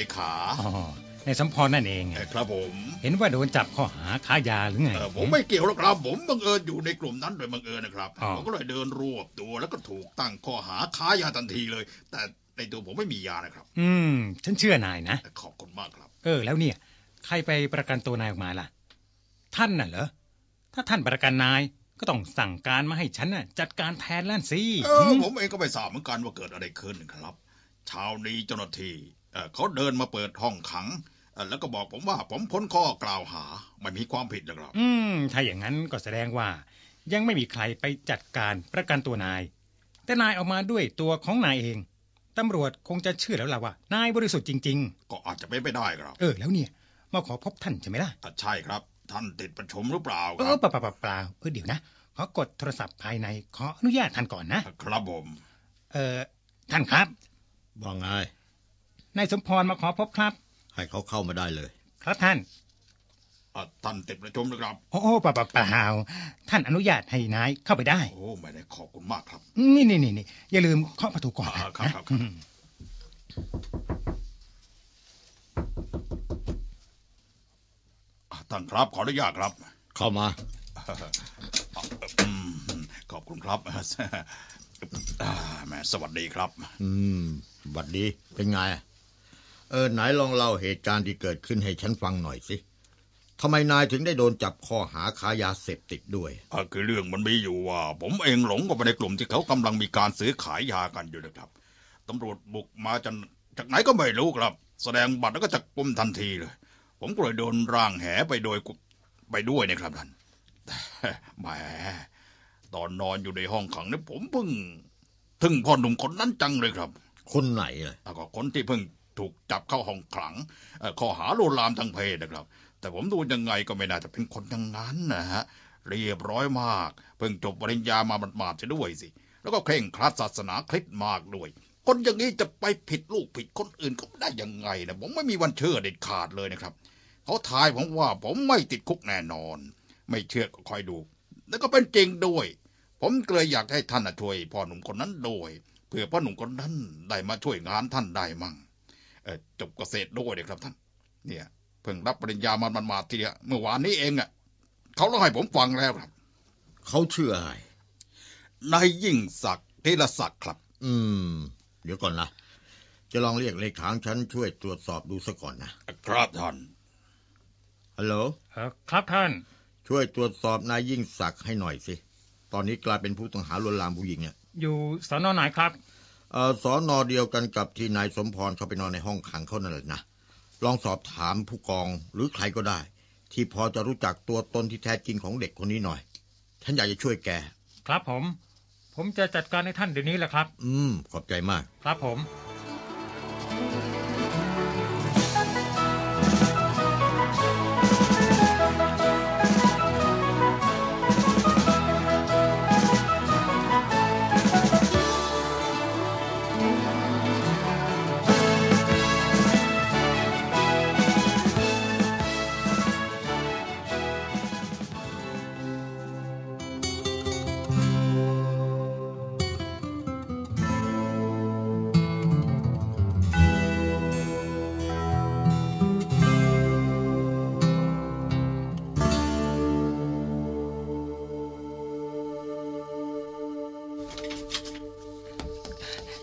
เลขาอ๋อในสมพรนั่นเอง เอ่อครับผมเห็นว่าโดนจับข้อหาค้ายาหรือไง เอ่อผมไม่เกี่ยวหรอกครับ ผมบังเอิญอยู่ในกลุ่มนั้นโดยบังเอิญนะครับอ๋อ ผมก็เลยเดินรวบตัวแล้วก็ถูกตั้งข้อหาค้ายาทันทีเลย แต่ในตัวผมไม่มียานะครับ อืม ฉันเชื่อนายนะ ขอบคุณมากครับ เออ แล้วเนี่ย ใครไปประกันตัวนายออกมาล่ะ ท่านน่ะเหรอ ถ้าท่านประกันนาย ก็ต้องสั่งการมาให้ฉันน่ะ จัดการแทนล้านสิเออหืมผมเองก็ไม่ทราบเหมือนกันว่าเกิดอะไรขึ้นครับ เช้านี้เจ้าหน้าที่ เอ่อเขาเดินมาเปิดห้องขังเอ่อแล้วก็บอกผมว่าผมพ้นข้อกล่าวหา ไม่มีความผิดนะครับ อืม ถ้าอย่างนั้นก็แสดงว่า ยังไม่มีใครไปจัดการประกันตัวนาย แต่นายออกมาด้วยตัวของนายเอง ตำรวจคงจะเชื่อแล้วล่ะว่า นายบริสุทธิ์จริงก็อาจจะเป็นไปได้ครับๆเออ แล้วเนี่ย มาขอพบท่านใช่ไหมล่ะอะใช่ครับ ท่านติดประชุมหรือเปล่าเอครัอบเปล่าเปล่าเปล่าเออเดี๋ยวนะขอกดโทรศัพท์ภายในขออนุญาตท่านก่อนนะ ครับผม เออท่านครับว่าไง นายสมพรมาขอพบครับ ให้เขาเข้ามาได้เลย ครับท่านอะท่านติดประชุมหรือครับ โอ้โอ้เปล่าเปล่าเปล่าท่านอนุญาตให้นายเข้าไปได้ โอ้ไม่ได้ขอบคุณมากครับ นี่นี่นี่นี่อย่าลืมเคาะประตูก่อนนะอ่าครับครับอืมอะท่านครับขออนุญาตครับ เข้ามาอืมขอบคุณครับอ่าแหม่สวัสดีครับ อืมบัดดีเป็นไง เออไหนลองเล่าเหตุการณ์ที่เกิดขึ้นให้ฉันฟังหน่อยสิทำไมนายถึงได้โดนจับข้อหาค้ายาเสพติดด้วยอะคือเรื่องมันมีอยู่ว่า ผมเองหลงเข้าไปในกลุ่มที่เขากำลังมีการซื้อขายยากันอยู่นะครับตำรวจบุกมาจากจากไหนก็ไม่รู้ครับ แสดงบัตรแล้วก็จับกุมทันทีเลย ผมก็เลยโดนร่างแหไปโดยไปด้วยนะครับท่านแต่แหมตอนนอนอยู่ในห้องขังเนี่ยผมเพิ่งถึงพ่อหนุ่มคนนั้นจังเลยครับ คนไหนเลยแล้วก็คนที่เพิ่ง ถูกจับเข้าห้องขังข้อหาลวนลามทางเพศนะครับ แต่ผมดูยังไงก็ไม่น่าจะเป็นคนอย่างนั้นนะฮะเรียบร้อยมาก เพิ่งจบปริญญามาหมาดๆจะด้วยสิ แล้วก็เคร่งครัดศาสนาคริสต์มากด้วย คนอย่างนี้จะไปผิดลูกผิดคนอื่นก็ได้ยังไงนะผมไม่มีวันเชื่อเด็ดขาดเลยนะครับเขาทายผมว่าผมไม่ติดคุกแน่นอน ไม่เชื่อก็คอยดู แล้วก็เป็นจริงด้วย ผมเลยอยากให้ท่านช่วยพ่อหนุ่มคนนั้นด้วยเพื่อพ่อหนุ่มคนนั้นได้มาช่วยงานท่านได้มั่ง จบเกษตรด้วยเลยครับท่าน เนี่ยเพิ่งรับปริญญามามันมาทีเดียวเมื่อวานนี้เองอะเขาเล่าให้ผมฟังแล้วครับ เขาชื่ออะไรนายยิ่งศักดิ์เทระศักดิ์ครับ อืม เดี๋ยวก่อนนะจะลองเรียกเลขาของฉันช่วยตรวจสอบดูซะก่อนนะครับท่านฮัลโหลเออครับท่าน ช่วยตรวจสอบนายยิ่งศักดิ์ให้หน่อยสิตอนนี้กลายเป็นผู้ต้องหาลวนลามผู้หญิงเนี่ยอยู่สอนอไหนครับเออ สอนอเดียวกันกับที่นายสมพรเข้าไปนอนในห้องขังเขานั่นแหละนะลองสอบถามผู้กองหรือใครก็ได้ ที่พอจะรู้จักตัวตนที่แท้จริงของเด็กคนนี้หน่อยฉันอยากจะช่วยแก ครับผม ผมจะจัดการให้ท่านเดี๋ยวนี้แหละครับ อืม ขอบใจมาก ครับผม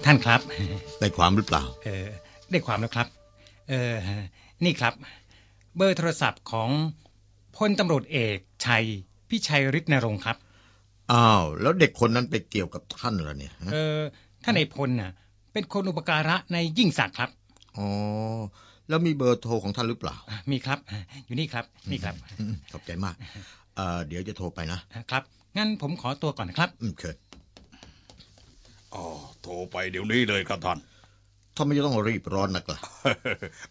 ท่านครับ ได้ความหรือเปล่า เออ ได้ความแล้วครับ เออ นี่ครับ เบอร์โทรศัพท์ของพลตำรวจเอกชัย พิชัยฤทธิ์นรงค์ครับ อ้าว แล้วเด็กคนนั้นไปเกี่ยวกับท่านเหรอเนี่ยฮะเออ ท่านในายพลน่ะ เป็นคนอุปการะในยิ่งศักดิ์ครับ อ๋อ แล้วมีเบอร์โทรของท่านหรือเปล่าอะมีครับ อยู่นี่ครับ นี่ครับอืมขอบใจมาก เอ่อเดี๋ยวจะโทรไปนะ ครับ งั้นผมขอตัวก่อนนะครับ อืมเชิญ อ๋อโทรไปเดี๋ยวนี้เลยครับท่านทำไมจะต้องรีบร้อนนักล่ะ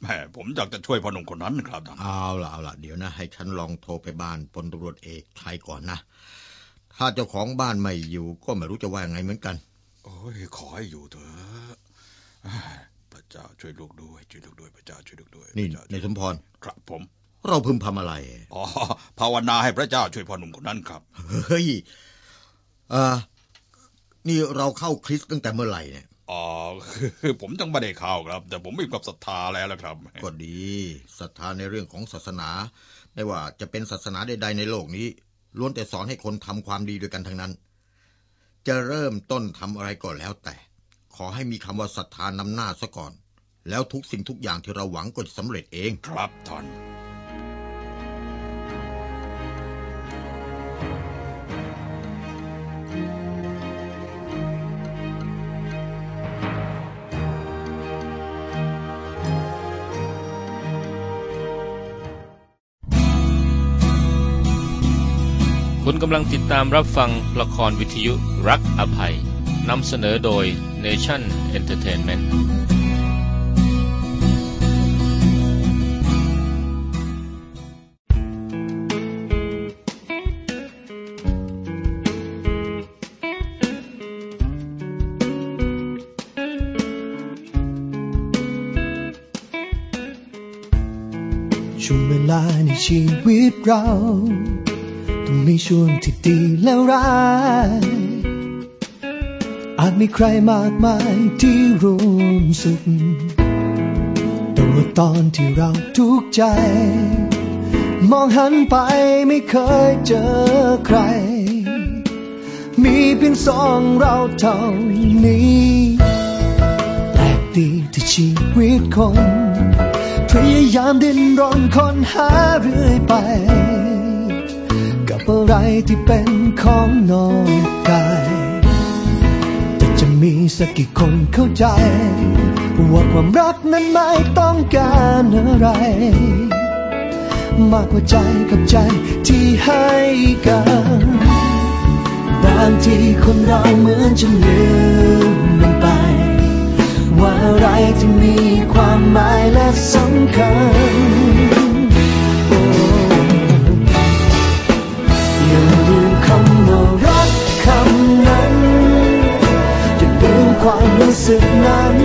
แหมผมอยากจะช่วยพ่อหนุ่มคนนั้นครับท่านเอาล่ะเอาล่ะเดี๋ยวนะ ให้ฉันลองโทรไปบ้านพลตำรวจเอกชัยก่อนนะ ถ้าเจ้าของบ้านไม่อยู่ก็ไม่รู้จะว่ายังไงเหมือนกัน โอ้ยขอให้อยู่เถอะพระเจ้าช่วยลูกด้วยช่วยลูกด้วยพระเจ้าช่วยลูกด้วยนี่พระเจ้าในสมพรครับผม เราพึมพำอะไรอ๋อภาวนาให้พระเจ้าช่วยพ่อหนุ่มคนนั้นครับเฮ้ยเอ่อ นี่เราเข้าคริสต์ตั้งแต่เมื่อไหร่เนี่ยอ๋อคือผมยังไม่ได้เข้าครับ แต่ผมมีความศรัทธาแล้วละครับ ก็ดีศรัทธาในเรื่องของศาสนา ไม่ว่าจะเป็นศาสนาใดๆในโลกนี้ล้วนแต่สอนให้คนทำความดีด้วยกันทั้งนั้น จะเริ่มต้นทำอะไรก็แล้วแต่ ขอให้มีคำว่าศรัทธานำหน้าซะก่อน แล้วทุกสิ่งทุกอย่างที่เราหวังก็จะสำเร็จเองครับท่านำลังติดตามรับฟังละครวิทยุรักอภัย นำเสนอโดย Nation Entertainment ช่วงเวลาในชีวิตเรา ต้องมีช่วงที่ดีและร้าย อาจมีใครมากมายที่ร่วมสุข แต่ว่าตอนที่เราทุกข์ใจ มองหันไปไม่เคยเจอใคร มีเพียงสองเราเท่านี้แปลกดีที่ชีวิตคน พยายามดิ้นรนค้นหาเรื่อยไป ที่เป็นของนอกกายแต่จะมีสักกี่คนเข้าใจ ว่าความรักนั้นไม่ต้องการอะไร มากกว่าใจกับใจที่ให้กันบางทีคนเราเหมือนจะลืมมันไป ว่าอะไรที่มีความหมายและสำคัญ สึกนั้น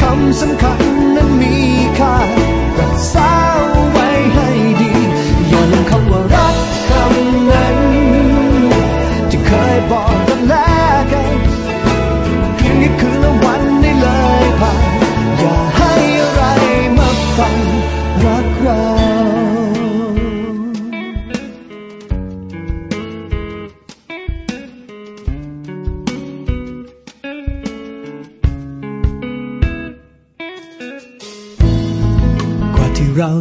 คำสำคัญนั้นมีค่ารักษา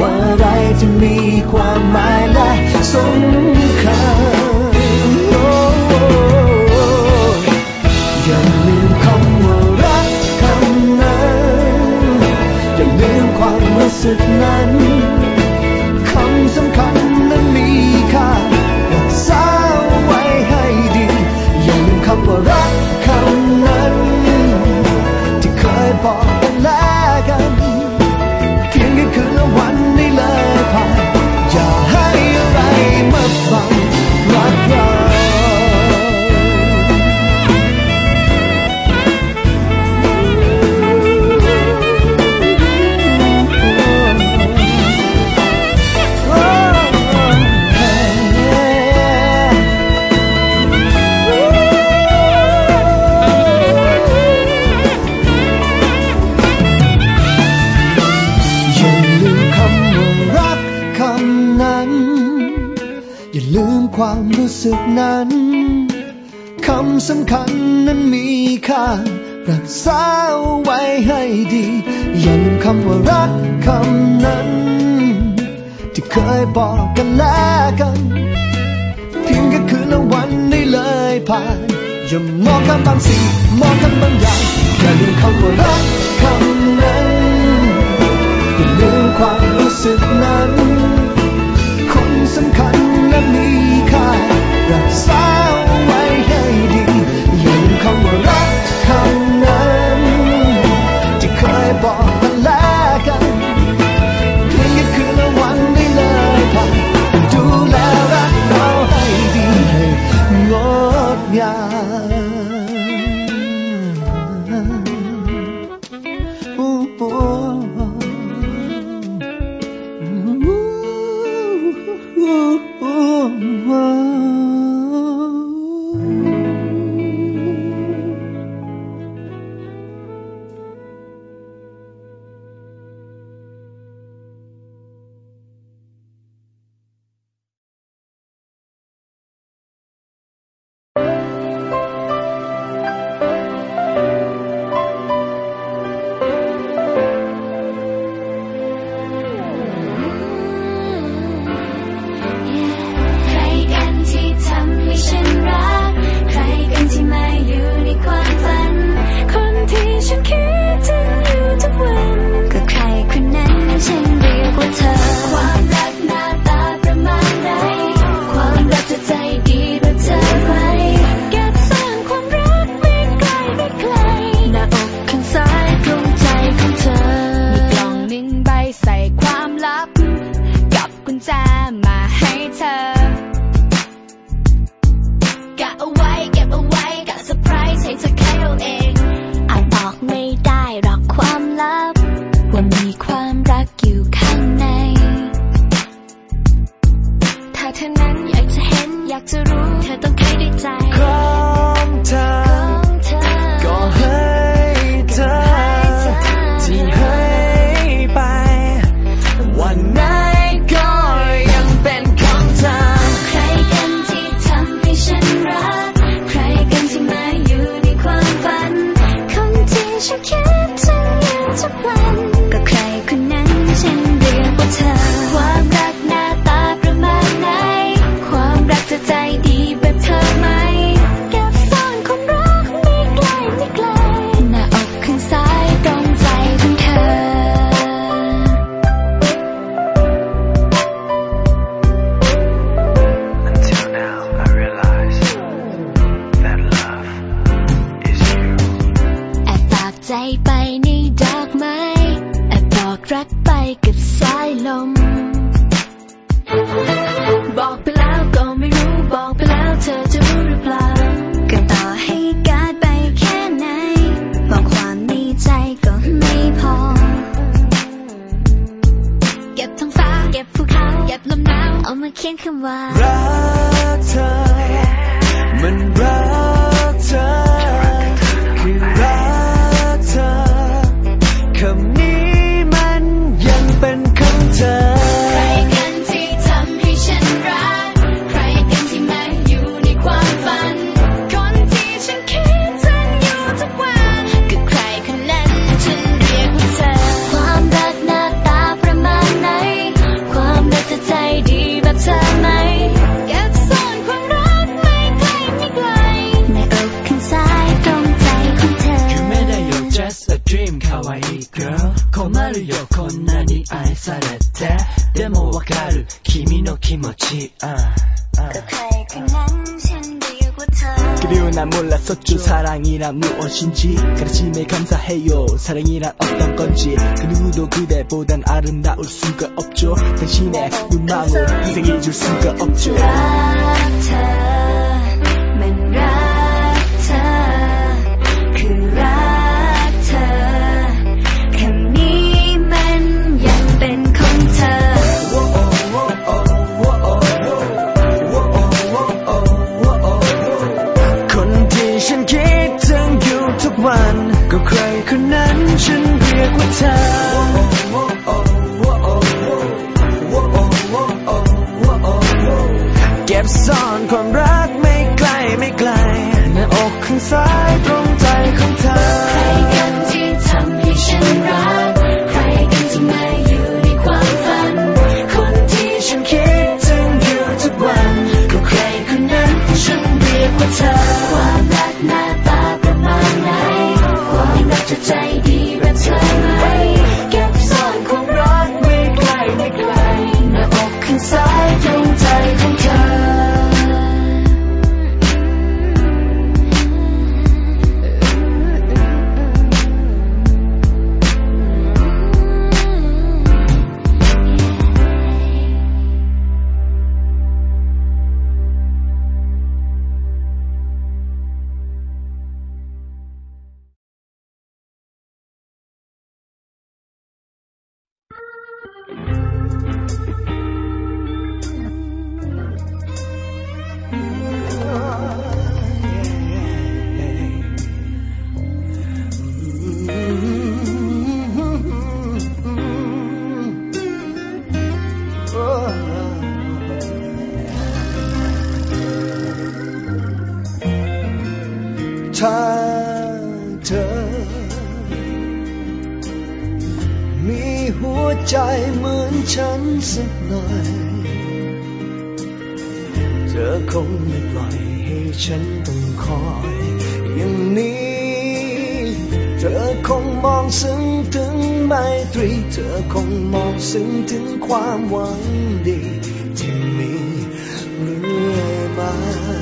ว่าอะไรจะมีความหมายและสำคัญ ความรู้สึกนั้นคำสำคัญนั้นมีค่ารักษาไว้ให้ดีอย่าลืมคำว่ารักคำนั้น ที่เคยบอกกันแล้วกันเพียงแค่คืนละวันได้เลยผ่านอย่ามองข้ามบางสิ่งมองข้ามบางอย่างอย่าลืมคำว่ารักคำนั้นอย่าลืมความรู้สึกนั้น ที่ เก็บภูเขาเก็บลมหนาวเอามาเขียนคำว่ารักเธอมันรักเธอคือรักเธอคำนี้ 그 사랑이란 무엇인지 가르침에 감사해요. 사랑이란 어떤 건지 그 누구도 그대보단 아름다울 수가 없죠. 당신의 눈망울 희생해 줄 수가 없죠 ก็ใครคนนั้นฉันเรียกว่าเธอ เก็บซ่อนความรักไม่ไกลไม่ไกลในอกข้างซ้ายตรงใจของเธอ ฉันต้องคอย อย่างนี้ เธอคงมองซึ้งถึงไมตรี เธอคงมองซึ้งถึงความหวังดี ที่มีเรื่อยมา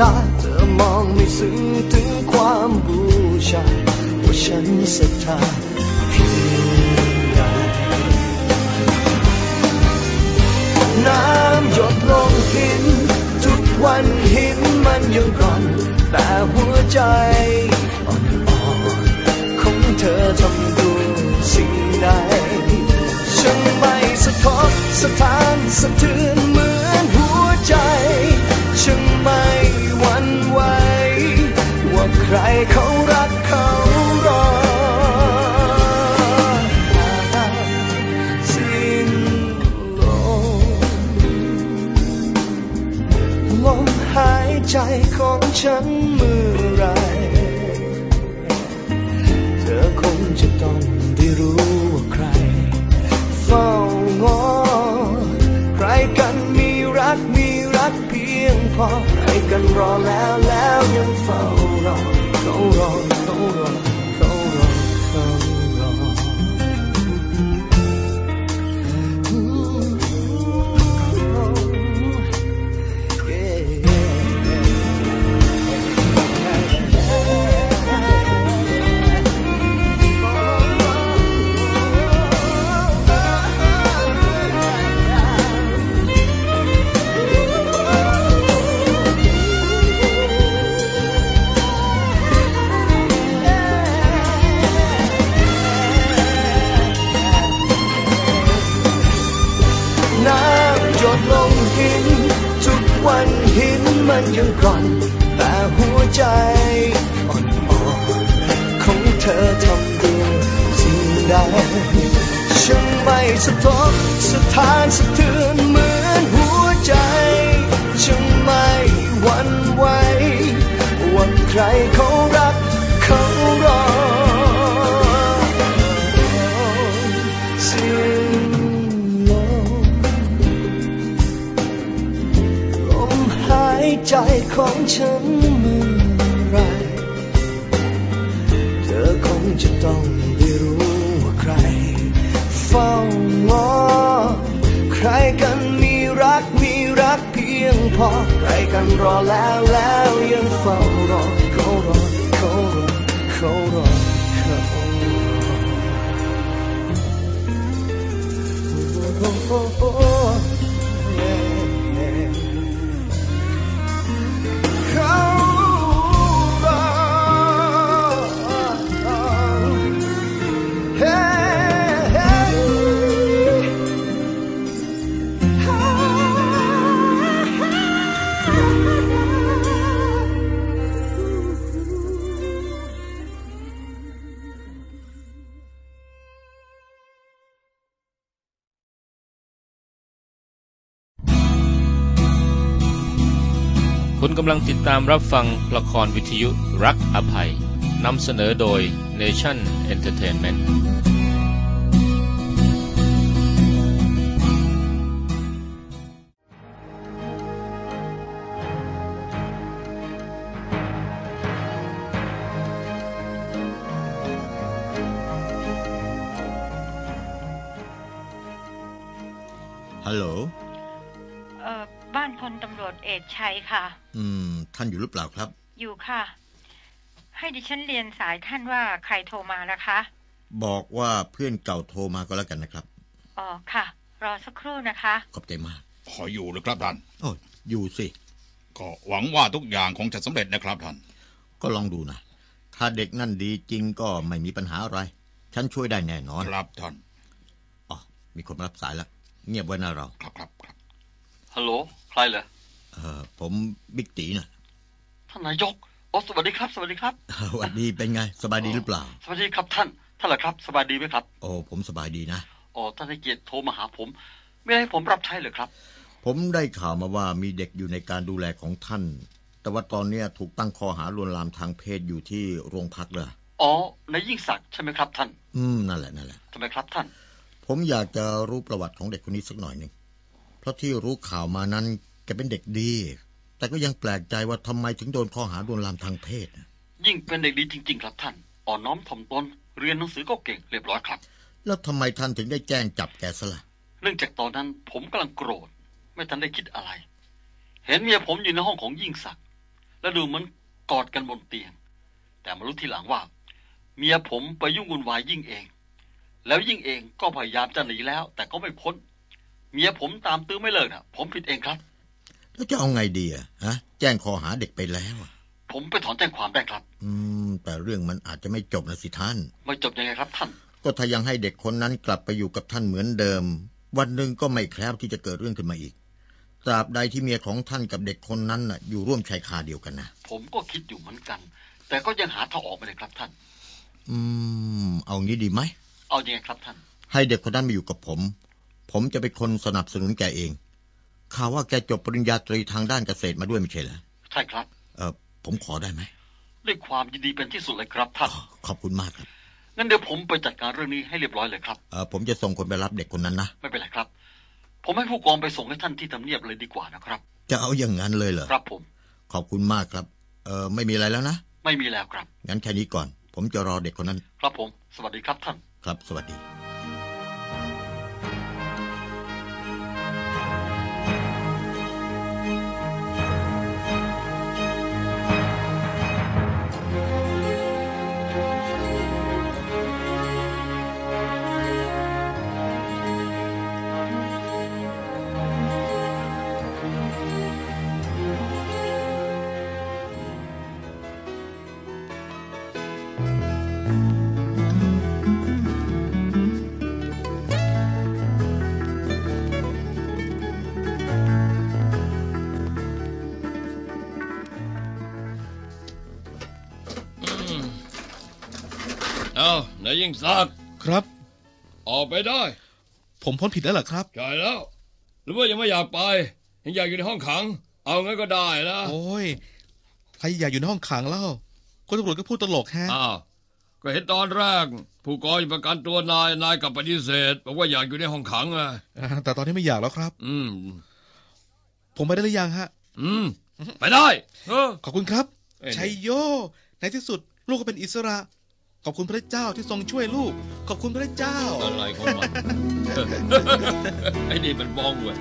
ตาเธอมองไม่ซึ้งถึงความบูชาว่าฉันศรัทธาเพียงใดน้ำหยดลงหิน ทุกวันหินมันยังกร่อน แต่หัวใจอ่อนๆของเธอทำด้วยสิ่งใดฉันไม่สะทกสะท้านสะเทือนเหมือนหัวใจ ฉันไม่หวั่นไหวว่าใครเขารักเขารอสิ้นลมลมหายใจของฉันเมื่อไร พอให้กันรอแล้วแล้วยังเฝ้ารอเขารอเขารอ หินมันยังกร่อนแต่หัวใจอ่อนๆของเธอทำด้วยสิ่งใดฉันไม่สะทกสะทานสะเทือนเหมือนหัวใจฉันไม่หวั่นไหวว่าใครเขา ของฉันเมื่อไร เธอคงจะต้องได้รู้ว่าใคร เฝ้างอ ใครกันมีรักมีรักเพียงพอ ใครกันรอแล้วแล้วยังเฝ้ารอเขารอเขารอเขารอเขารอ กำลังติดตามรับฟังละครวิทยุรักอภัยนำเสนอโดย Nation Entertainment ำรวจเอกชัยค่ะ อืม ท่านอยู่หรือเปล่าครับ อยู่ค่ะ ให้ดิฉันเรียนสายท่านว่าใครโทรมานะคะ บอกว่าเพื่อนเก่าโทรมาก็แล้วกันนะครับ อ๋อค่ะ รอสักครู่นะคะ ขอบใจมาก ขออยู่เลยครับท่านโอ้ยอยู่สิ ก็หวังว่าทุกอย่างคงจะสำเร็จนะครับท่าน ก็ลองดูนะ ถ้าเด็กนั่นดีจริงก็ไม่มีปัญหาอะไร ฉันช่วยได้แน่นอน ครับท่าน อ๋อ มีคนมารับสายแล้ว เงียบไว้นะเรา ครับครับครับฮัลโหล ใครเหรอเออ ผมบิ๊กตีนะท่านนายกโอ้สวัสดีครับ สวัสดีครับสวัสดีเป็นไง สบายดีหรือเปล่า สวัสดีครับท่านท่านเหรอครับ สบายดีไหมครับ โอ้ผมสบายดีนะอ๋อท่านให้เกียรติโทรมาหาผม ไม่ได้ให้ผมรับใช้เหรอครับ ผมได้ข่าวมาว่ามีเด็กอยู่ในการดูแลของท่าน แต่ว่าตอนเนี้ยถูกตั้งข้อหาลวนลามทางเพศอยู่ที่โรงพักเลยอ๋อในยิ่งศักดิ์ใช่ไหมครับท่าน อืมนั่นแหละนั่นแหละทำไมครับท่าน ผมอยากจะรู้ประวัติของเด็กคนนี้สักหน่อยหนึ่งเพราะที่รู้ข่าวมานั้นแกเป็นเด็กดี แต่ก็ยังแปลกใจว่าทำไมถึงโดนข้อหาลวนลามทางเพศ ยิ่งเป็นเด็กดีจริง ๆ ครับท่าน อ่อนน้อมถ่อมตน เรียนหนังสือก็เก่งเรียบร้อยครับ แล้วทำไมท่านถึงได้แจ้งจับแกซะล่ะ เนื่องจากตอนนั้นผมกำลังโกรธ ไม่ทันได้คิดอะไร เห็นเมียผมอยู่ในห้องของยิ่งศักดิ์ และดูเหมือนกอดกันบนเตียง แต่มารู้ทีหลังว่า เมียผมไปยุ่งวุ่นวายยิ่งเอง แล้วยิ่งเองก็พยายามจะหนีแล้ว แต่ก็ไม่พ้น เมียผมตามตื้อไม่เลิกนะผมผิดเองครับ แล้วจะเอาไงดีอะฮะ แจ้งข้อหาเด็กไปแล้วอะผมไปถอนแจ้งความได้ครับ อืม แต่เรื่องมันอาจจะไม่จบนะสิท่าน ไม่จบยังไงครับท่าน ก็ถ้ายังให้เด็กคนนั้นกลับไปอยู่กับท่านเหมือนเดิม วันหนึ่งก็ไม่แคล้วที่จะเกิดเรื่องขึ้นมาอีกตราบใดที่เมียของท่านกับเด็กคนนั้นน่ะ อยู่ร่วมชายคาเดียวกันนะผมก็คิดอยู่เหมือนกัน แต่ก็ยังหาทางออกไม่ได้ครับท่าน อืม เอางี้ดีไหมเอายังไงครับท่าน ให้เด็กคนนั้นมาอยู่กับผม ผมจะเป็นคนสนับสนุนแกเอง ข่าวว่าแกจบปริญญาตรีทางด้านเกษตรมาด้วยไม่ใช่เหรอใช่ครับ เออผมขอได้ไหมด้วยความยินดีเป็นที่สุดเลยครับท่านขอบคุณมากครับงั้นเดี๋ยวผมไปจัดการเรื่องนี้ให้เรียบร้อยเลยครับเออผมจะส่งคนไปรับเด็กคนนั้นนะไม่เป็นไรครับ ผมให้ผู้กองไปส่งให้ท่านที่ทำเนียบเลยดีกว่านะครับ จะเอาอย่างนั้นเลยเหรอครับผม ขอบคุณมากครับ เออไม่มีอะไรแล้วนะไม่มีแล้วครับงั้นแค่นี้ก่อน ผมจะรอเด็กคนนั้น ครับผม สวัสดีครับท่านครับ สวัสดี นายยิ่งศักดิ์ครับ ออกไปได้ ผมพ้นผิดแล้วเหรอครับ ใช่แล้ว หรือว่ายังไม่อยากไป ยังอยากอยู่ในห้องขัง เอางั้นก็ได้นะโอ้ยใครอยากอยู่ในห้องขังเล่าคนตำรวจก็พูดตลกฮะอ้าวก็เห็นตอนแรก ผู้กองจะประกันตัวนายนายกลับปฏิเสธบอกว่าอยากอยู่ในห้องขังอะอ่าแต่ตอนนี้ไม่อยากแล้วครับ อืม ผมไปได้หรือยังฮะ อืม ไปได้ เออขอบคุณครับเอ้ยชัยโยในที่สุดลูกก็เป็นอิสระ ขอบคุณพระเจ้าที่ทรงช่วยลูก ขอบคุณพระเจ้า อะไรของมัน ไอ้นี่มันบ้องเว้ย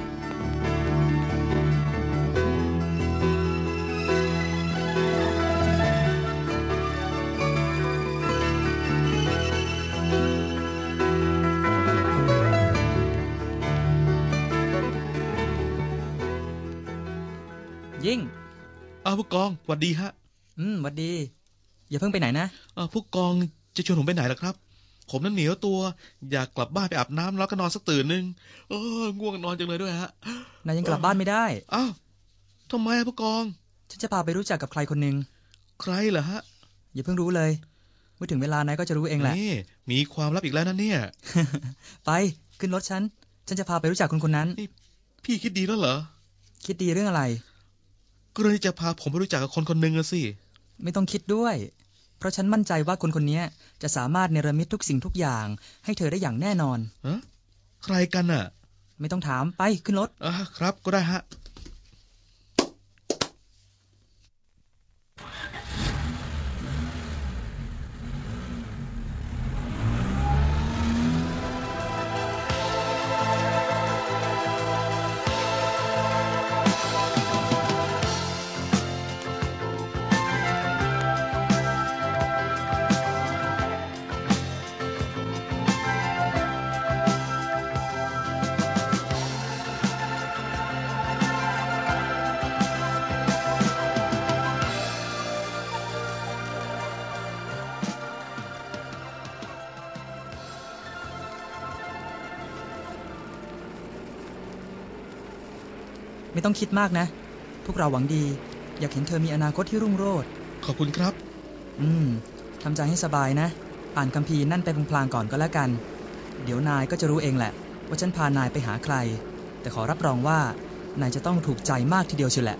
ยิ่งอ้าวผู้กองสวัสดีฮะ อืมหวัดดี อย่าเพิ่งไปไหนนะอ้าวผู้กอง จะชวนผมไปไหนล่ะครับ ผมนั้นเหนียวตัว อยากกลับบ้านไปอาบน้ำแล้วก็นอนสักตื่นหนึ่งเออง่วงนอนจังเลยด้วยฮะนายยังกลับบ้านไม่ได้อ้าวทำไมอะผู้กอง ฉันจะพาไปรู้จักกับใครคนหนึ่งใครเหรอฮะ อย่าเพิ่งรู้เลย เมื่อถึงเวลานายก็จะรู้เองแหละนี่มีความลับอีกแล้วนะเนี่ย ไปขึ้นรถฉัน ฉันจะพาไปรู้จักคนคนนั้น พี่คิดดีแล้วเหรอ คิดดีเรื่องอะไร ก็เลยจะพาผมไปรู้จักกับคนคนหนึ่งอะสิ ไม่ต้องคิดด้วย เพราะฉันมั่นใจว่าคนคนนี้จะสามารถเนรมิตทุกสิ่งทุกอย่าง ให้เธอได้อย่างแน่นอนฮะใครกันอะไม่ต้องถามไปขึ้นรถ อะครับก็ได้ฮะ ต้องคิดมากนะ พวกเราหวังดี อยากเห็นเธอมีอนาคตที่รุ่งโรจน์ขอบคุณครับ อืมทำใจให้สบายนะ อ่านคัมภีร์นั่นไปพลางๆก่อนก็แล้วกัน เดี๋ยวนายก็จะรู้เองแหละ ว่าฉันพานายไปหาใคร แต่ขอรับรองว่านายจะต้องถูกใจมากทีเดียวเชียวแหละ